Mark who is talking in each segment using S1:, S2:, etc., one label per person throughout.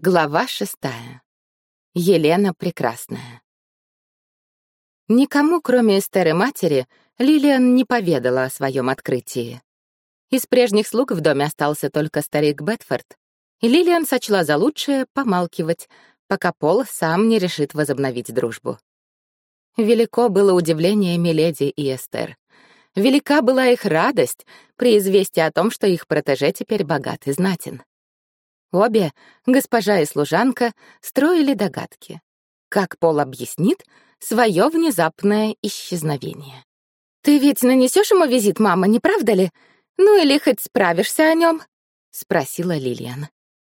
S1: Глава шестая. Елена Прекрасная. Никому, кроме Эстеры матери, Лилиан не поведала о своем открытии. Из прежних слуг в доме остался только старик Бетфорд, и Лилиан сочла за лучшее помалкивать, пока Пол сам не решит возобновить дружбу. Велико было удивление Миледи и Эстер. Велика была их радость при известии о том, что их протеже теперь богат и знатен. Обе, госпожа и служанка, строили догадки. Как Пол объяснит свое внезапное исчезновение? «Ты ведь нанесешь ему визит, мама, не правда ли? Ну или хоть справишься о нем? спросила Лилиан.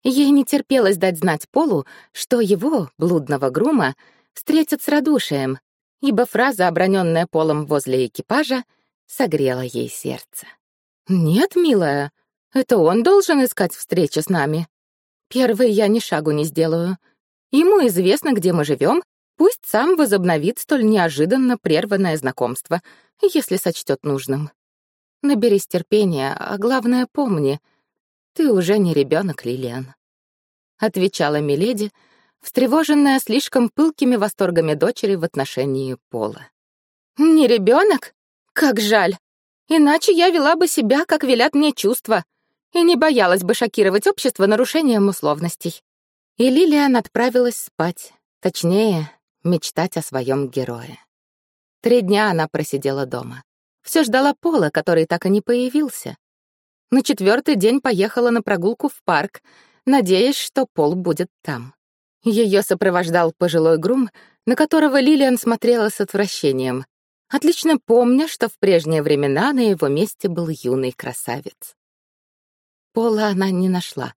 S1: Ей не терпелось дать знать Полу, что его, блудного грума, встретят с радушием, ибо фраза, оброненная Полом возле экипажа, согрела ей сердце. «Нет, милая, это он должен искать встречи с нами. Первый я ни шагу не сделаю. Ему известно, где мы живем, пусть сам возобновит столь неожиданно прерванное знакомство, если сочтет нужным. Наберись терпения, а главное помни, ты уже не ребенок, Лилиан. Отвечала Миледи, встревоженная слишком пылкими восторгами дочери в отношении Пола. Не ребенок? Как жаль. Иначе я вела бы себя, как велят мне чувства — и не боялась бы шокировать общество нарушением условностей. И Лилиан отправилась спать, точнее, мечтать о своем герое. Три дня она просидела дома. Все ждала Пола, который так и не появился. На четвертый день поехала на прогулку в парк, надеясь, что Пол будет там. Ее сопровождал пожилой грум, на которого Лилиан смотрела с отвращением, отлично помня, что в прежние времена на его месте был юный красавец. Пола она не нашла.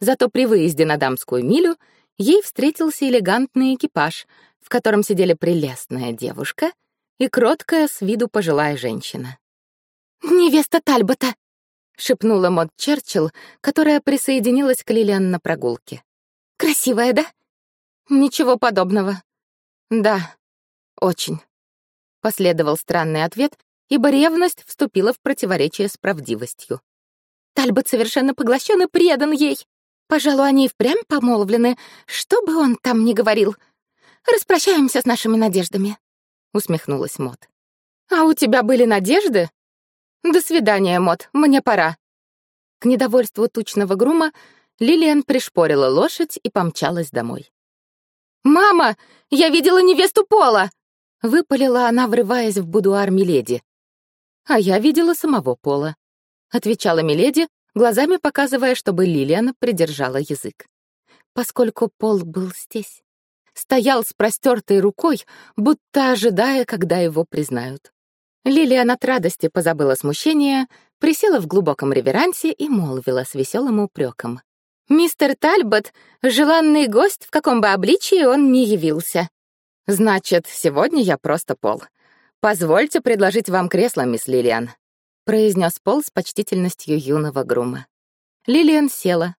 S1: Зато при выезде на дамскую милю ей встретился элегантный экипаж, в котором сидели прелестная девушка и кроткая с виду пожилая женщина. «Невеста Тальбота!» — шепнула Мод Черчилл, которая присоединилась к Лилиан на прогулке. «Красивая, да?» «Ничего подобного». «Да, очень», — последовал странный ответ, ибо ревность вступила в противоречие с правдивостью. Тальбот совершенно поглощен и предан ей. Пожалуй, они и впрямь помолвлены, что бы он там ни говорил. Распрощаемся с нашими надеждами», — усмехнулась Мот. «А у тебя были надежды?» «До свидания, Мот, мне пора». К недовольству тучного грума Лилиан пришпорила лошадь и помчалась домой. «Мама, я видела невесту Пола!» — выпалила она, врываясь в будуар Миледи. «А я видела самого Пола», — отвечала Миледи, глазами показывая, чтобы Лилиан придержала язык. Поскольку Пол был здесь, стоял с простертой рукой, будто ожидая, когда его признают. Лилиан от радости позабыла смущение, присела в глубоком реверансе и молвила с веселым упреком. «Мистер Тальбот — желанный гость, в каком бы обличии он ни явился. Значит, сегодня я просто Пол. Позвольте предложить вам кресло, мисс Лилиан произнес Пол с почтительностью юного грума. Лилиан села.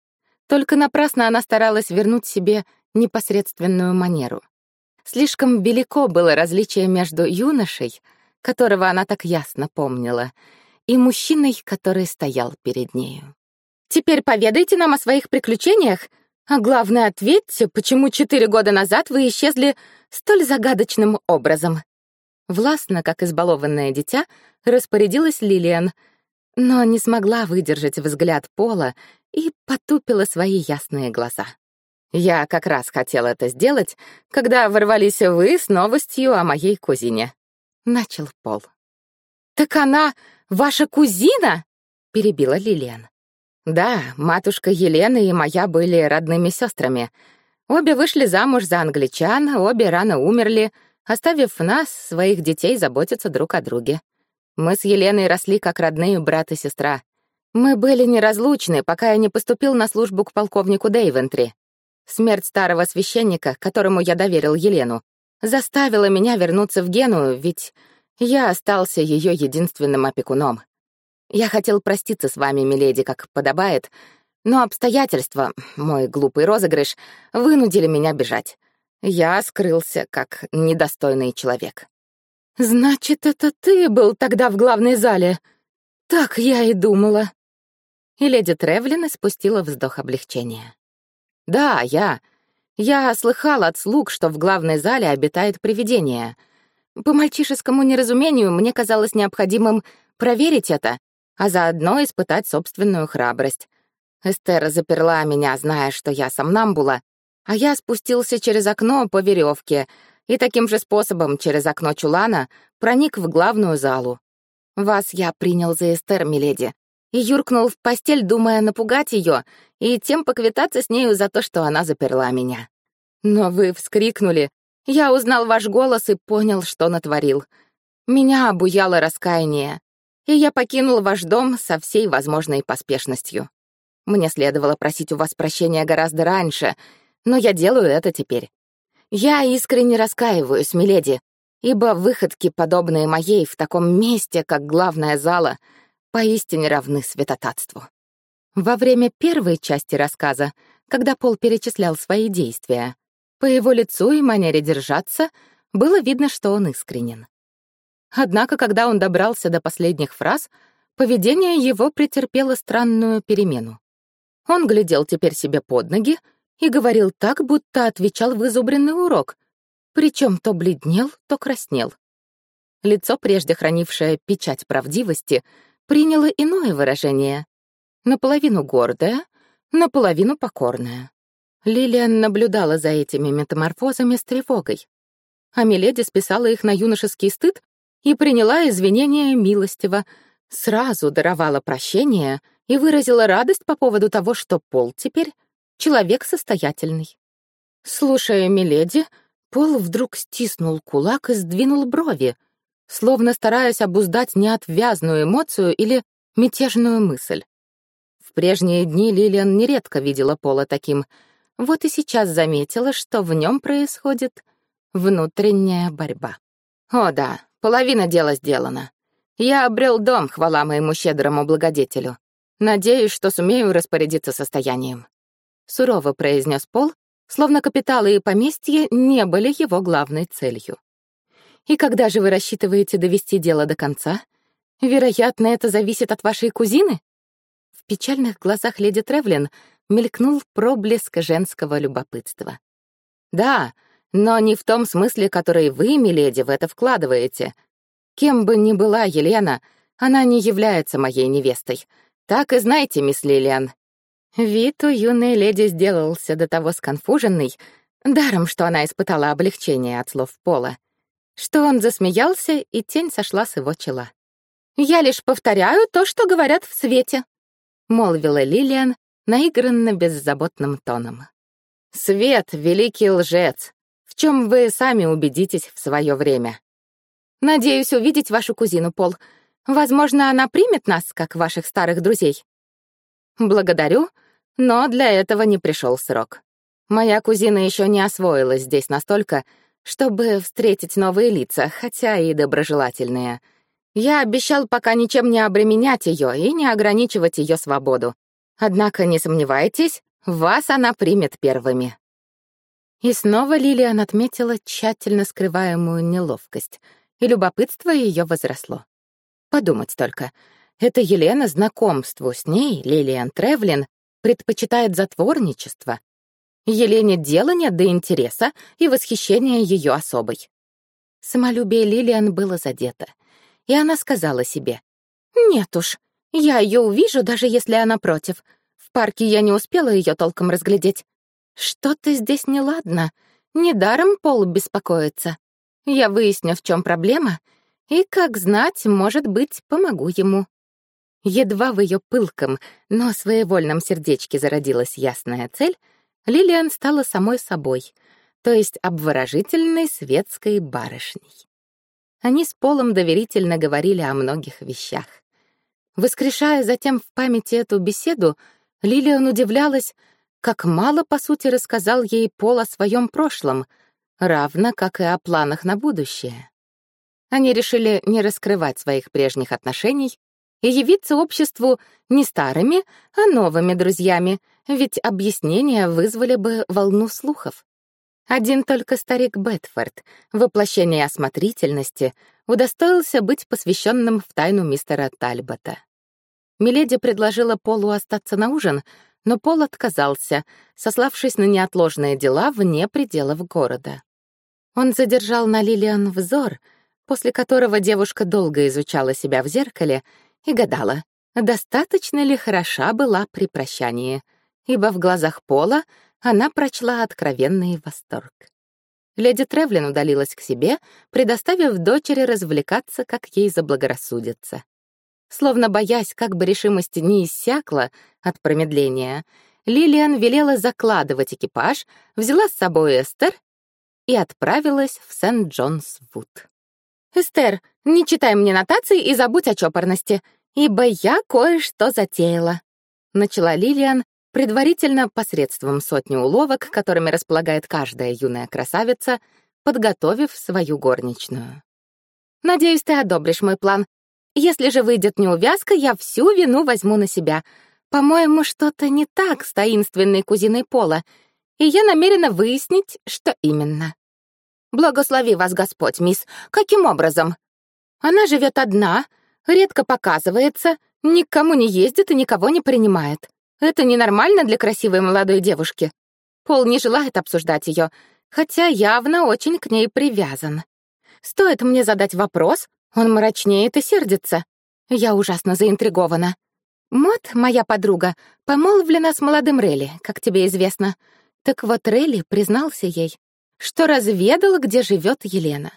S1: Только напрасно она старалась вернуть себе непосредственную манеру. Слишком велико было различие между юношей, которого она так ясно помнила, и мужчиной, который стоял перед нею. «Теперь поведайте нам о своих приключениях, а главное, ответьте, почему четыре года назад вы исчезли столь загадочным образом», Властно, как избалованное дитя, распорядилась Лилиан, но не смогла выдержать взгляд Пола и потупила свои ясные глаза. «Я как раз хотела это сделать, когда ворвались вы с новостью о моей кузине», — начал Пол. «Так она ваша кузина?» — перебила Лилиан. «Да, матушка Елена и моя были родными сестрами. Обе вышли замуж за англичан, обе рано умерли, оставив нас, своих детей, заботиться друг о друге. Мы с Еленой росли как родные брат и сестра. Мы были неразлучны, пока я не поступил на службу к полковнику Дейвентри. Смерть старого священника, которому я доверил Елену, заставила меня вернуться в Геную, ведь я остался ее единственным опекуном. Я хотел проститься с вами, миледи, как подобает, но обстоятельства, мой глупый розыгрыш, вынудили меня бежать. Я скрылся как недостойный человек. «Значит, это ты был тогда в главной зале?» «Так я и думала». И леди Тревлин испустила вздох облегчения. «Да, я. Я слыхал от слуг, что в главной зале обитает привидение. По мальчишескому неразумению мне казалось необходимым проверить это, а заодно испытать собственную храбрость. Эстер заперла меня, зная, что я сомнамбула, а я спустился через окно по веревке и таким же способом через окно чулана проник в главную залу. Вас я принял за Эстер, миледи, и юркнул в постель, думая напугать ее и тем поквитаться с нею за то, что она заперла меня. Но вы вскрикнули. Я узнал ваш голос и понял, что натворил. Меня обуяло раскаяние, и я покинул ваш дом со всей возможной поспешностью. Мне следовало просить у вас прощения гораздо раньше, но я делаю это теперь. Я искренне раскаиваюсь, миледи, ибо выходки, подобные моей в таком месте, как главная зала, поистине равны святотатству. Во время первой части рассказа, когда Пол перечислял свои действия, по его лицу и манере держаться было видно, что он искренен. Однако, когда он добрался до последних фраз, поведение его претерпело странную перемену. Он глядел теперь себе под ноги и говорил так, будто отвечал в урок, причем то бледнел, то краснел. Лицо, прежде хранившее печать правдивости, приняло иное выражение. Наполовину гордое, наполовину покорное. Лилиан наблюдала за этими метаморфозами с тревогой. А Миледи списала их на юношеский стыд и приняла извинения милостиво, сразу даровала прощение — и выразила радость по поводу того, что Пол теперь человек состоятельный. Слушая Миледи, Пол вдруг стиснул кулак и сдвинул брови, словно стараясь обуздать неотвязную эмоцию или мятежную мысль. В прежние дни Лилиан нередко видела Пола таким, вот и сейчас заметила, что в нем происходит внутренняя борьба. О да, половина дела сделана. Я обрел дом, хвала моему щедрому благодетелю. Надеюсь, что сумею распорядиться состоянием. Сурово произнес Пол, словно капиталы и поместье не были его главной целью. И когда же вы рассчитываете довести дело до конца? Вероятно, это зависит от вашей кузины? В печальных глазах леди Тревлин мелькнул проблеск женского любопытства. Да, но не в том смысле, который вы, миледи, в это вкладываете. Кем бы ни была Елена, она не является моей невестой — так и знаете, мисс Лилиан. Вид у юной леди сделался до того сконфуженный, даром, что она испытала облегчение от слов Пола, что он засмеялся, и тень сошла с его чела. «Я лишь повторяю то, что говорят в свете», — молвила Лилиан наигранно беззаботным тоном. «Свет — великий лжец, в чем вы сами убедитесь в свое время. Надеюсь увидеть вашу кузину, Пол. Возможно, она примет нас, как ваших старых друзей. Благодарю, но для этого не пришел срок. Моя кузина еще не освоилась здесь настолько, чтобы встретить новые лица, хотя и доброжелательные. Я обещал пока ничем не обременять ее и не ограничивать ее свободу. Однако не сомневайтесь, вас она примет первыми. И снова Лилиан отметила тщательно скрываемую неловкость, и любопытство ее возросло. Подумать только. Эта Елена знакомству с ней, Лилиан Тревлин, предпочитает затворничество. Елене дела нет до интереса и восхищения ее особой. Самолюбие Лилиан было задето, и она сказала себе, «Нет уж, я ее увижу, даже если она против. В парке я не успела ее толком разглядеть. Что-то здесь неладно. Недаром Пол беспокоится. Я выясню, в чем проблема, и, как знать, может быть, помогу ему. Едва в ее пылком, но своевольном сердечке зародилась ясная цель, Лилиан стала самой собой, то есть обворожительной светской барышней. Они с Полом доверительно говорили о многих вещах. Воскрешая затем в памяти эту беседу, Лилиан удивлялась, как мало, по сути, рассказал ей Пол о своем прошлом, равно как и о планах на будущее. Они решили не раскрывать своих прежних отношений и явиться обществу не старыми, а новыми друзьями, ведь объяснения вызвали бы волну слухов. Один только старик Бетфорд, воплощение осмотрительности, удостоился быть посвященным в тайну мистера Тальбота. Миледи предложила Полу остаться на ужин, но Пол отказался, сославшись на неотложные дела вне пределов города. Он задержал на Лилиан взор, после которого девушка долго изучала себя в зеркале и гадала, достаточно ли хороша была при прощании, ибо в глазах Пола она прочла откровенный восторг. Леди Тревлин удалилась к себе, предоставив дочери развлекаться, как ей заблагорассудится. Словно боясь, как бы решимость не иссякла от промедления, Лилиан велела закладывать экипаж, взяла с собой Эстер и отправилась в Сент-Джонс-Вуд. «Эстер, не читай мне нотации и забудь о чопорности, ибо я кое-что затеяла», — начала Лилиан, предварительно посредством сотни уловок, которыми располагает каждая юная красавица, подготовив свою горничную. «Надеюсь, ты одобришь мой план. Если же выйдет неувязка, я всю вину возьму на себя. По-моему, что-то не так с таинственной кузиной Пола, и я намерена выяснить, что именно. Благослови вас Господь, мисс. Каким образом? Она живет одна, редко показывается, никому не ездит и никого не принимает. Это ненормально для красивой молодой девушки. Пол не желает обсуждать ее, хотя явно очень к ней привязан. Стоит мне задать вопрос, он мрачнеет и сердится. Я ужасно заинтригована. Мот, моя подруга, помолвлена с молодым Релли, как тебе известно. Так вот, Релли признался ей, что разведал, где живет Елена.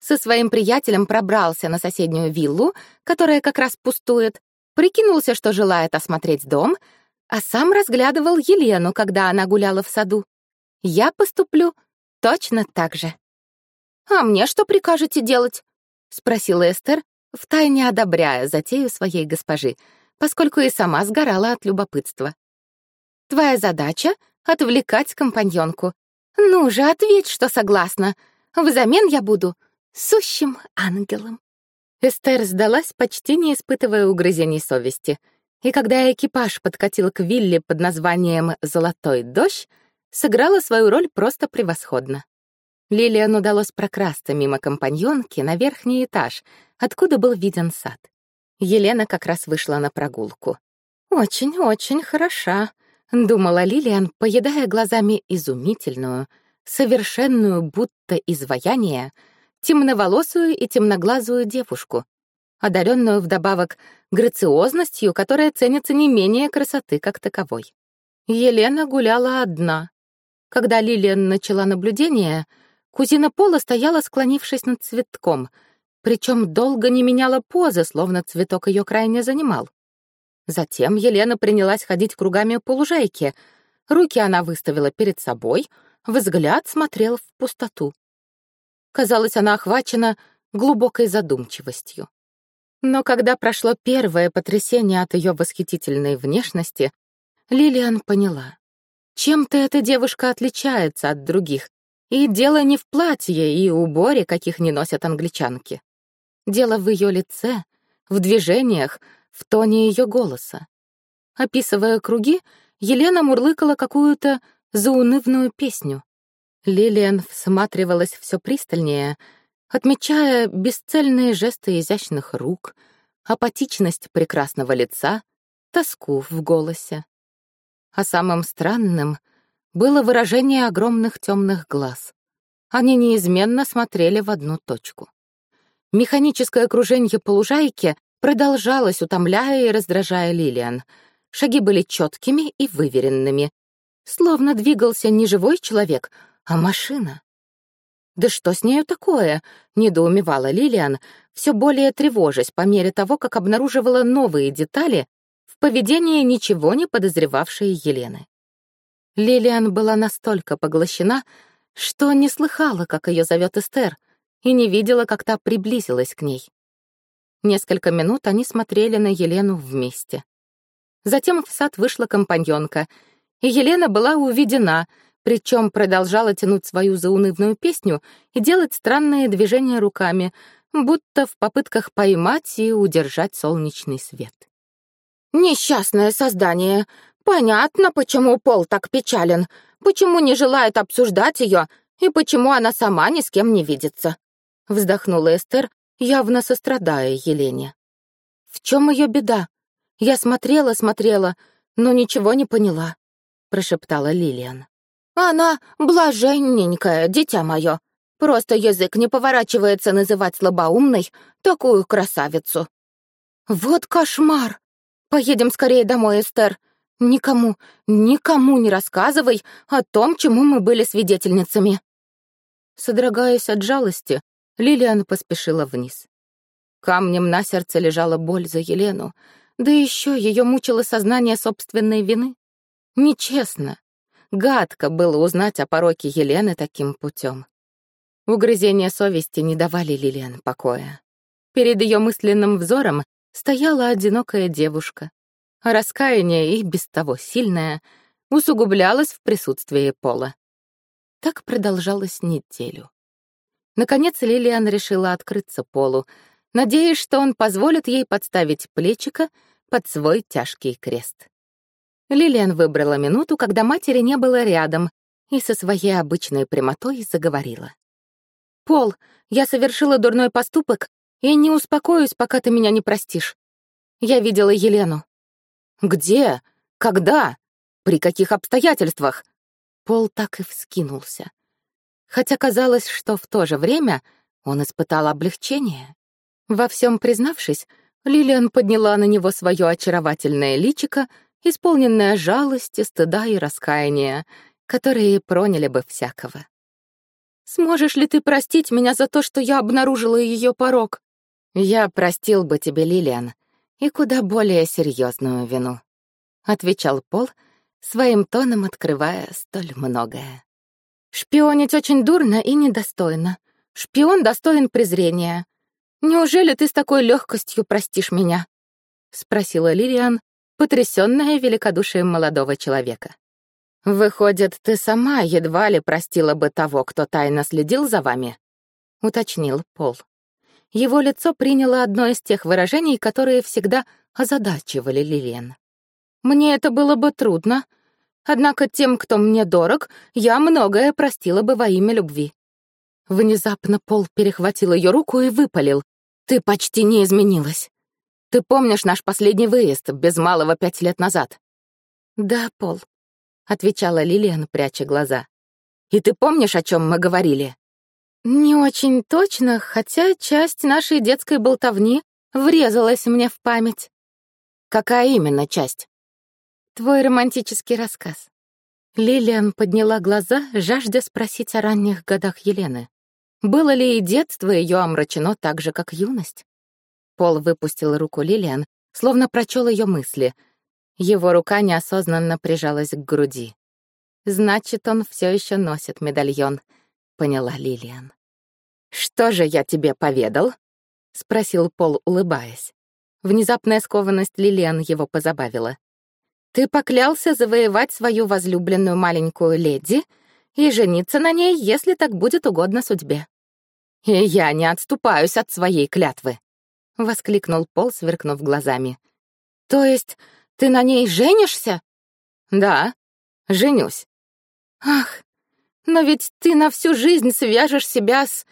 S1: Со своим приятелем пробрался на соседнюю виллу, которая как раз пустует, прикинулся, что желает осмотреть дом, а сам разглядывал Елену, когда она гуляла в саду. Я поступлю точно так же. «А мне что прикажете делать?» — спросила Эстер, втайне одобряя затею своей госпожи, поскольку и сама сгорала от любопытства. «Твоя задача — отвлекать компаньонку. Ну же, ответь, что согласна. Взамен я буду сущим ангелом». Эстер сдалась, почти не испытывая угрызений совести — и когда экипаж подкатил к вилле под названием «Золотой дождь», сыграла свою роль просто превосходно. Лилиан удалось прокрасться мимо компаньонки на верхний этаж, откуда был виден сад. Елена как раз вышла на прогулку. «Очень-очень хороша», — думала Лилиан, поедая глазами изумительную, совершенную будто изваяние, темноволосую и темноглазую девушку, одаренную вдобавок грациозностью, которая ценится не менее красоты как таковой. Елена гуляла одна. Когда Лилиан начала наблюдение, кузина Пола стояла, склонившись над цветком, причем долго не меняла позы, словно цветок ее крайне занимал. Затем Елена принялась ходить кругами по лужайке. Руки она выставила перед собой, взгляд смотрел в пустоту. Казалось, она охвачена глубокой задумчивостью. Но когда прошло первое потрясение от ее восхитительной внешности, Лилиан поняла. Чем-то эта девушка отличается от других, и дело не в платье и уборе, каких не носят англичанки. Дело в ее лице, в движениях, в тоне ее голоса. Описывая круги, Елена мурлыкала какую-то заунывную песню. Лилиан всматривалась все пристальнее — отмечая бесцельные жесты изящных рук, апатичность прекрасного лица, тоску в голосе. А самым странным было выражение огромных темных глаз. Они неизменно смотрели в одну точку. Механическое кружение по лужайке продолжалось, утомляя и раздражая Лилиан. Шаги были четкими и выверенными, словно двигался не живой человек, а машина. «Да что с нею такое?» — недоумевала Лилиан, все более тревожась по мере того, как обнаруживала новые детали в поведении ничего не подозревавшей Елены. Лилиан была настолько поглощена, что не слыхала, как ее зовет Эстер, и не видела, как та приблизилась к ней. Несколько минут они смотрели на Елену вместе. Затем в сад вышла компаньонка, и Елена была уведена — причем продолжала тянуть свою заунывную песню и делать странные движения руками, будто в попытках поймать и удержать солнечный свет. «Несчастное создание! Понятно, почему Пол так печален, почему не желает обсуждать ее и почему она сама ни с кем не видится», — вздохнула Эстер, явно сострадая Елене. «В чем ее беда? Я смотрела-смотрела, но ничего не поняла», — прошептала Лилиан. «Она блаженненькая, дитя мое. Просто язык не поворачивается называть слабоумной такую красавицу». «Вот кошмар! Поедем скорее домой, Эстер. Никому, никому не рассказывай о том, чему мы были свидетельницами». Содрогаясь от жалости, Лилиан поспешила вниз. Камнем на сердце лежала боль за Елену, да еще ее мучило сознание собственной вины. Нечестно, гадко было узнать о пороке Елены таким путем. Угрызения совести не давали Лилиан покоя. Перед ее мысленным взором стояла одинокая девушка, раскаяние, и без того сильное, усугублялось в присутствии Пола. Так продолжалось неделю. Наконец Лилиан решила открыться Полу, надеясь, что он позволит ей подставить плечика под свой тяжкий крест. Лилиан выбрала минуту, когда матери не было рядом, и со своей обычной прямотой заговорила. «Пол, я совершила дурной поступок и не успокоюсь, пока ты меня не простишь. Я видела Елену». «Где? Когда? При каких обстоятельствах?» Пол так и вскинулся. Хотя казалось, что в то же время он испытал облегчение. Во всем признавшись, Лилиан подняла на него свое очаровательное личико, исполненное жалости, стыда и раскаяния, которые проняли бы всякого. «Сможешь ли ты простить меня за то, что я обнаружила ее порог?» «Я простил бы тебе, Лилиан, и куда более серьезную вину», — отвечал Пол, своим тоном открывая столь многое. «Шпионить очень дурно и недостойно. Шпион достоин презрения. «Неужели ты с такой легкостью простишь меня?» — спросила Лилиан, потрясённая великодушием молодого человека. «Выходит, ты сама едва ли простила бы того, кто тайно следил за вами?» — уточнил Пол. Его лицо приняло одно из тех выражений, которые всегда озадачивали Лилиан. «Мне это было бы трудно, однако тем, кто мне дорог, я многое простила бы во имя любви». Внезапно Пол перехватил ее руку и выпалил. Ты почти не изменилась. Ты помнишь наш последний выезд, без малого пять лет назад? Да, Пол, отвечала Лилиан, пряча глаза. И ты помнишь, о чем мы говорили? Не очень точно, хотя часть нашей детской болтовни врезалась мне в память. Какая именно часть? Твой романтический рассказ. Лилиан подняла глаза, жаждя спросить о ранних годах Елены. Было ли и детство ее омрачено так же, как юность? Пол выпустил руку Лилиан, словно прочел ее мысли. Его рука неосознанно прижалась к груди. «Значит, он все еще носит медальон», — поняла Лилиан. «Что же я тебе поведал?» — спросил Пол, улыбаясь. Внезапная скованность Лилиан его позабавила. «Ты поклялся завоевать свою возлюбленную маленькую леди и жениться на ней, если так будет угодно судьбе. «И я не отступаюсь от своей клятвы», — воскликнул Пол, сверкнув глазами. «То есть ты на ней женишься?» «Да, женюсь». «Ах, но ведь ты на всю жизнь свяжешь себя с...»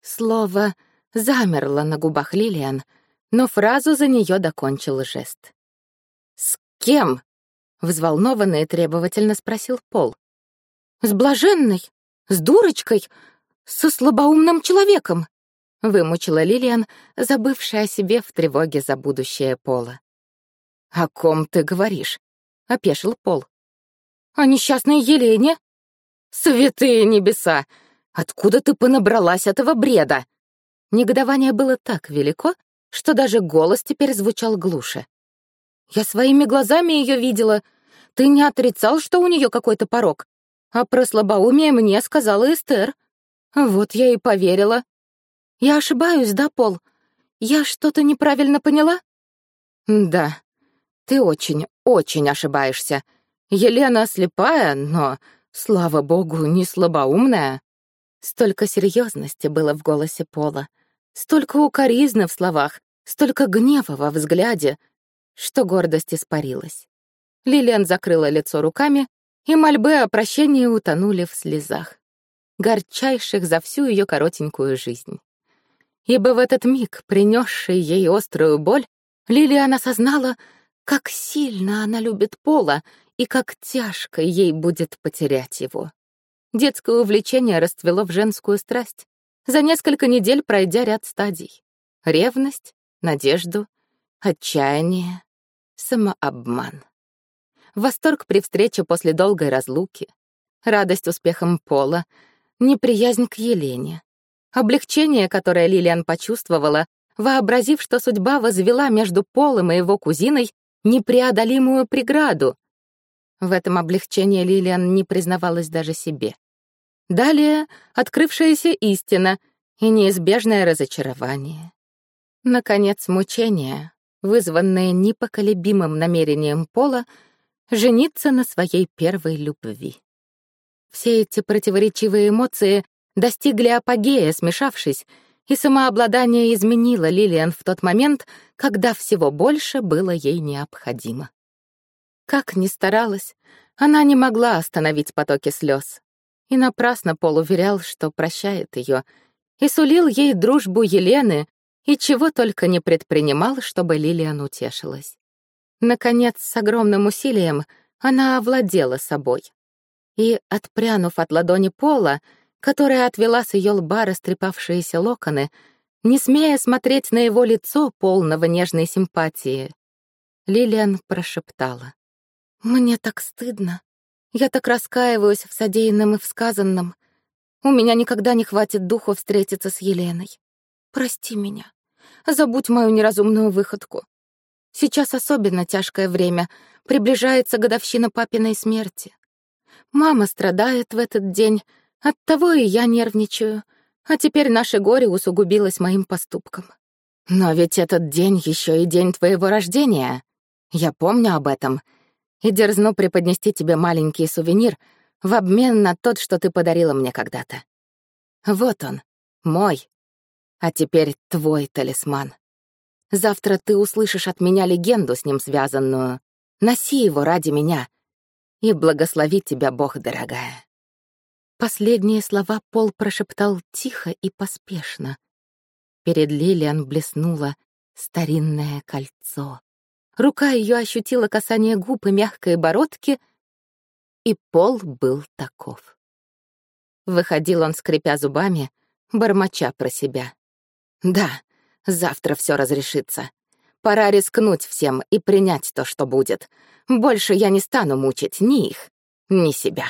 S1: Слово замерло на губах Лилиан, но фразу за нее докончил жест. «С кем?» — взволнованно и требовательно спросил Пол. «С блаженной, с дурочкой, со слабоумным человеком», — вымучила Лилиан, забывшая о себе в тревоге за будущее Пола. «О ком ты говоришь?» — опешил Пол. «О несчастной Елене?» «Святые небеса! Откуда ты понабралась этого бреда?» Негодование было так велико, что даже голос теперь звучал глуше. «Я своими глазами ее видела. Ты не отрицал, что у нее какой-то порог. А про слабоумие мне сказала Эстер. Вот я и поверила. Я ошибаюсь, да, Пол? Я что-то неправильно поняла? Да, ты очень, очень ошибаешься. Елена слепая, но, слава богу, не слабоумная. Столько серьезности было в голосе Пола, столько укоризны в словах, столько гнева во взгляде, что гордость испарилась. Лилиан закрыла лицо руками, и мольбы о прощении утонули в слезах горчайших за всю ее коротенькую жизнь. Ибо в этот миг, принесший ей острую боль, Лилиан осознала, Как сильно она любит Пола и как тяжко ей будет потерять его. Детское увлечение расцвело в женскую страсть, за несколько недель пройдя ряд стадий. Ревность, надежду, отчаяние, самообман. Восторг при встрече после долгой разлуки, радость успехом Пола, неприязнь к Елене, облегчение, которое Лилиан почувствовала, вообразив, что судьба возвела между Полом и его кузиной непреодолимую преграду. В этом облегчении Лилиан не признавалась даже себе. Далее открывшаяся истина и неизбежное разочарование. Наконец, мучение, вызванное непоколебимым намерением Пола жениться на своей первой любви. Все эти противоречивые эмоции достигли апогея, смешавшись, и самообладание изменило Лилиан в тот момент, когда всего больше было ей необходимо. Как ни старалась, она не могла остановить потоки слез. И напрасно Пол уверял, что прощает ее, и сулил ей дружбу Елены, и чего только не предпринимал, чтобы Лилиан утешилась. Наконец, с огромным усилием, она овладела собой. И, отпрянув от ладони Пола, которая отвела с ее лба растрепавшиеся локоны, не смея смотреть на его лицо, полного нежной симпатии, Лилиан прошептала. «Мне так стыдно. Я так раскаиваюсь в содеянном и в сказанном. У меня никогда не хватит духу встретиться с Еленой. Прости меня. Забудь мою неразумную выходку. Сейчас особенно тяжкое время. Приближается годовщина папиной смерти. Мама страдает в этот день, оттого и я нервничаю. А теперь наше горе усугубилось моим поступком. Но ведь этот день еще и день твоего рождения. Я помню об этом — и дерзну преподнести тебе маленький сувенир в обмен на тот, что ты подарила мне когда-то. Вот он, мой, а теперь твой талисман. Завтра ты услышишь от меня легенду с ним связанную. Носи его ради меня, и благослови тебя Бог, дорогая». Последние слова Пол прошептал тихо и поспешно. Перед Лилиан блеснуло старинное кольцо. Рука ее ощутила касание губ и мягкой бородки, и пол был таков. Выходил он, скрипя зубами, бормоча про себя. «Да, завтра все разрешится. Пора рискнуть всем и принять то, что будет. Больше я не стану мучить ни их, ни себя».